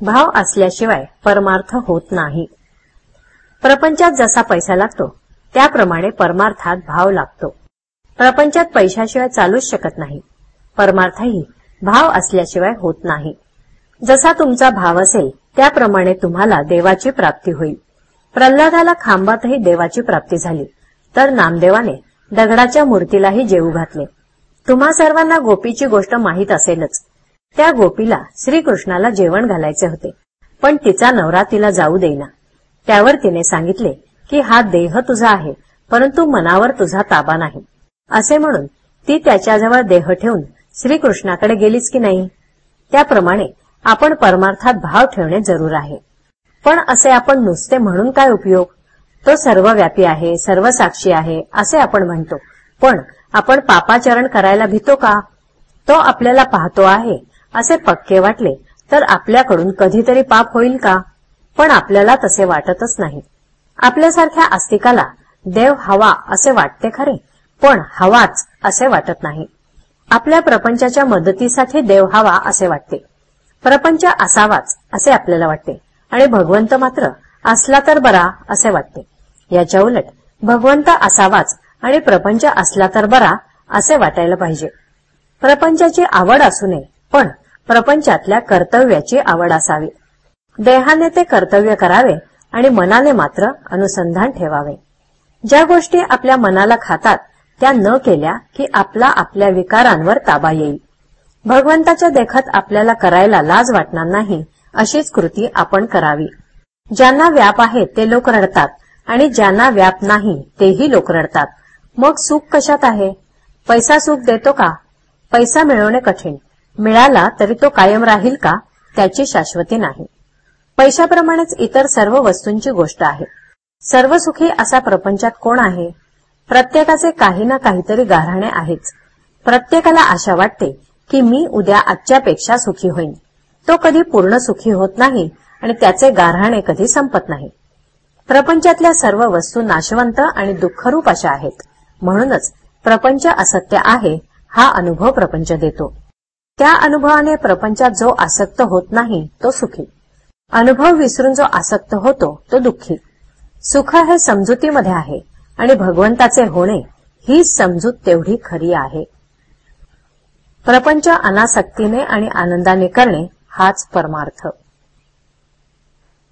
भाव असल्याशिवाय परमार्थ होत नाही. प्रपंचात जसा पैसा लागतो त्याप्रमाणे परमार्थात भाव लागतो. प्रपंचात पैशाशिवाय चालूच शकत नाही. परमार्थही भाव असल्याशिवाय होत नाही. जसा तुमचा भाव असेल त्याप्रमाणे तुम्हाला देवाची प्राप्ती होईल. प्रल्हादाला खांबातही देवाची प्राप्ती झाली तर नामदेवाने दगडाच्या मूर्तीलाही जेऊ घातले. तुम्हा सर्वांना गोपीची गोष्ट माहीत असेलच. त्या गोपीला श्रीकृष्णाला जेवण घालायचे होते. पण तिचा नवरा तिला जाऊ देईना. त्यावर तिने सांगितले की हा देह तुझा आहे परंतु मनावर तुझा ताबा नाही. असे म्हणून ती त्याच्याजवळ देह ठेवून श्रीकृष्णाकडे गेलीच की नाही? त्याप्रमाणे आपण परमार्थात भाव ठेवणे जरूर आहे. पण असे आपण नुसते म्हणून काय उपयोग? तो सर्वव्यापी आहे सर्व साक्षी आहे असे आपण म्हणतो. पण आपण पापाचरण करायला भीतो का? तो आपल्याला पाहतो आहे असे पक्के वाटले तर आपल्याकडून कधीतरी पाप होईल का? पण आपल्याला तसे वाटतच नाही. आपल्यासारख्या आस्तिकाला देव हवा असे वाटते खरे पण हवाच असे वाटत नाही. आपल्या प्रपंचाच्या मदतीसाठी देव हवा असे वाटते. प्रपंच असावाच असे आपल्याला वाटते आणि भगवंत मात्र असला तर बरा असे वाटते. याच्या उलट भगवंत असावाच आणि प्रपंच असला तर बरा असे वाटायला पाहिजे. प्रपंचाची आवड असू नये पण प्रपंचातल्या कर्तव्याची आवड असावी. देहाने ते कर्तव्य करावे आणि मनाने मात्र अनुसंधान ठेवावे. ज्या गोष्टी आपल्या मनाला खातात त्या न केल्या की आपला आपल्या विकारांवर ताबा येईल. भगवंताच्या देखत आपल्याला करायला लाज वाटणार नाही अशीच कृती आपण करावी. ज्यांना व्याप आहे ते लोक रडतात आणि ज्यांना व्याप नाही तेही लोक रडतात. मग सुख कशात आहे? पैसा सुख देतो का? पैसा मिळवणे कठीण. मिळाला तरी तो कायम राहील का त्याची शाश्वती नाही. पैशाप्रमाणेच इतर सर्व वस्तूंची गोष्ट आहे. सर्व सुखी असा प्रपंचात कोण आहे? प्रत्येकाचे काही ना काहीतरी गाऱ्हाणे आहेच. प्रत्येकाला आशा वाटते की मी उद्या आजच्यापेक्षा सुखी होईन. तो कधी पूर्ण सुखी होत नाही आणि त्याचे गारहाणे कधी संपत नाही. प्रपंचातल्या सर्व वस्तू नाशवंत आणि दुःखरूप अशा आहेत. म्हणूनच प्रपंच असत्य आहे हा अनुभव प्रपंच देतो. त्या अनुभवाने प्रपंचात जो आसक्त होत नाही तो सुखी. अनुभव विसरून जो आसक्त होतो तो दुःखी. सुख हे समजुतीमध्ये आहे आणि भगवंताचे होणे ही समजूत तेवढी खरी आहे. प्रपंच अनासक्तीने आणि आनंदाने करणे हाच परमार्थ.